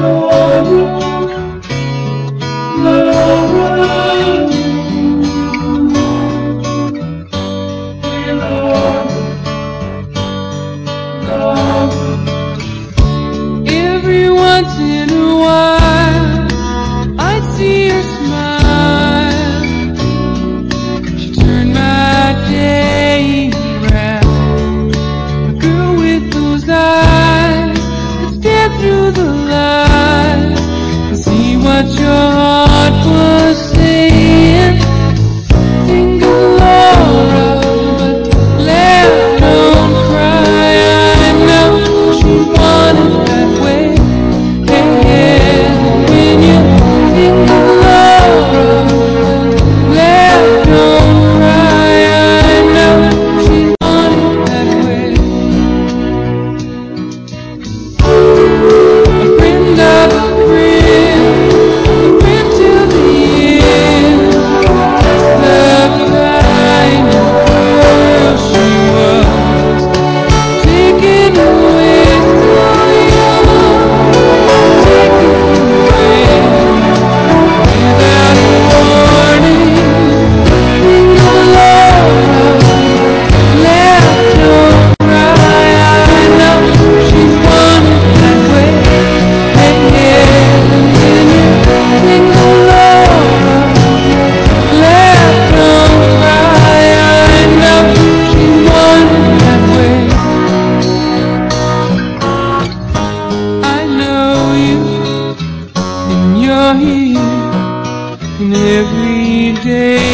Every your heart was every day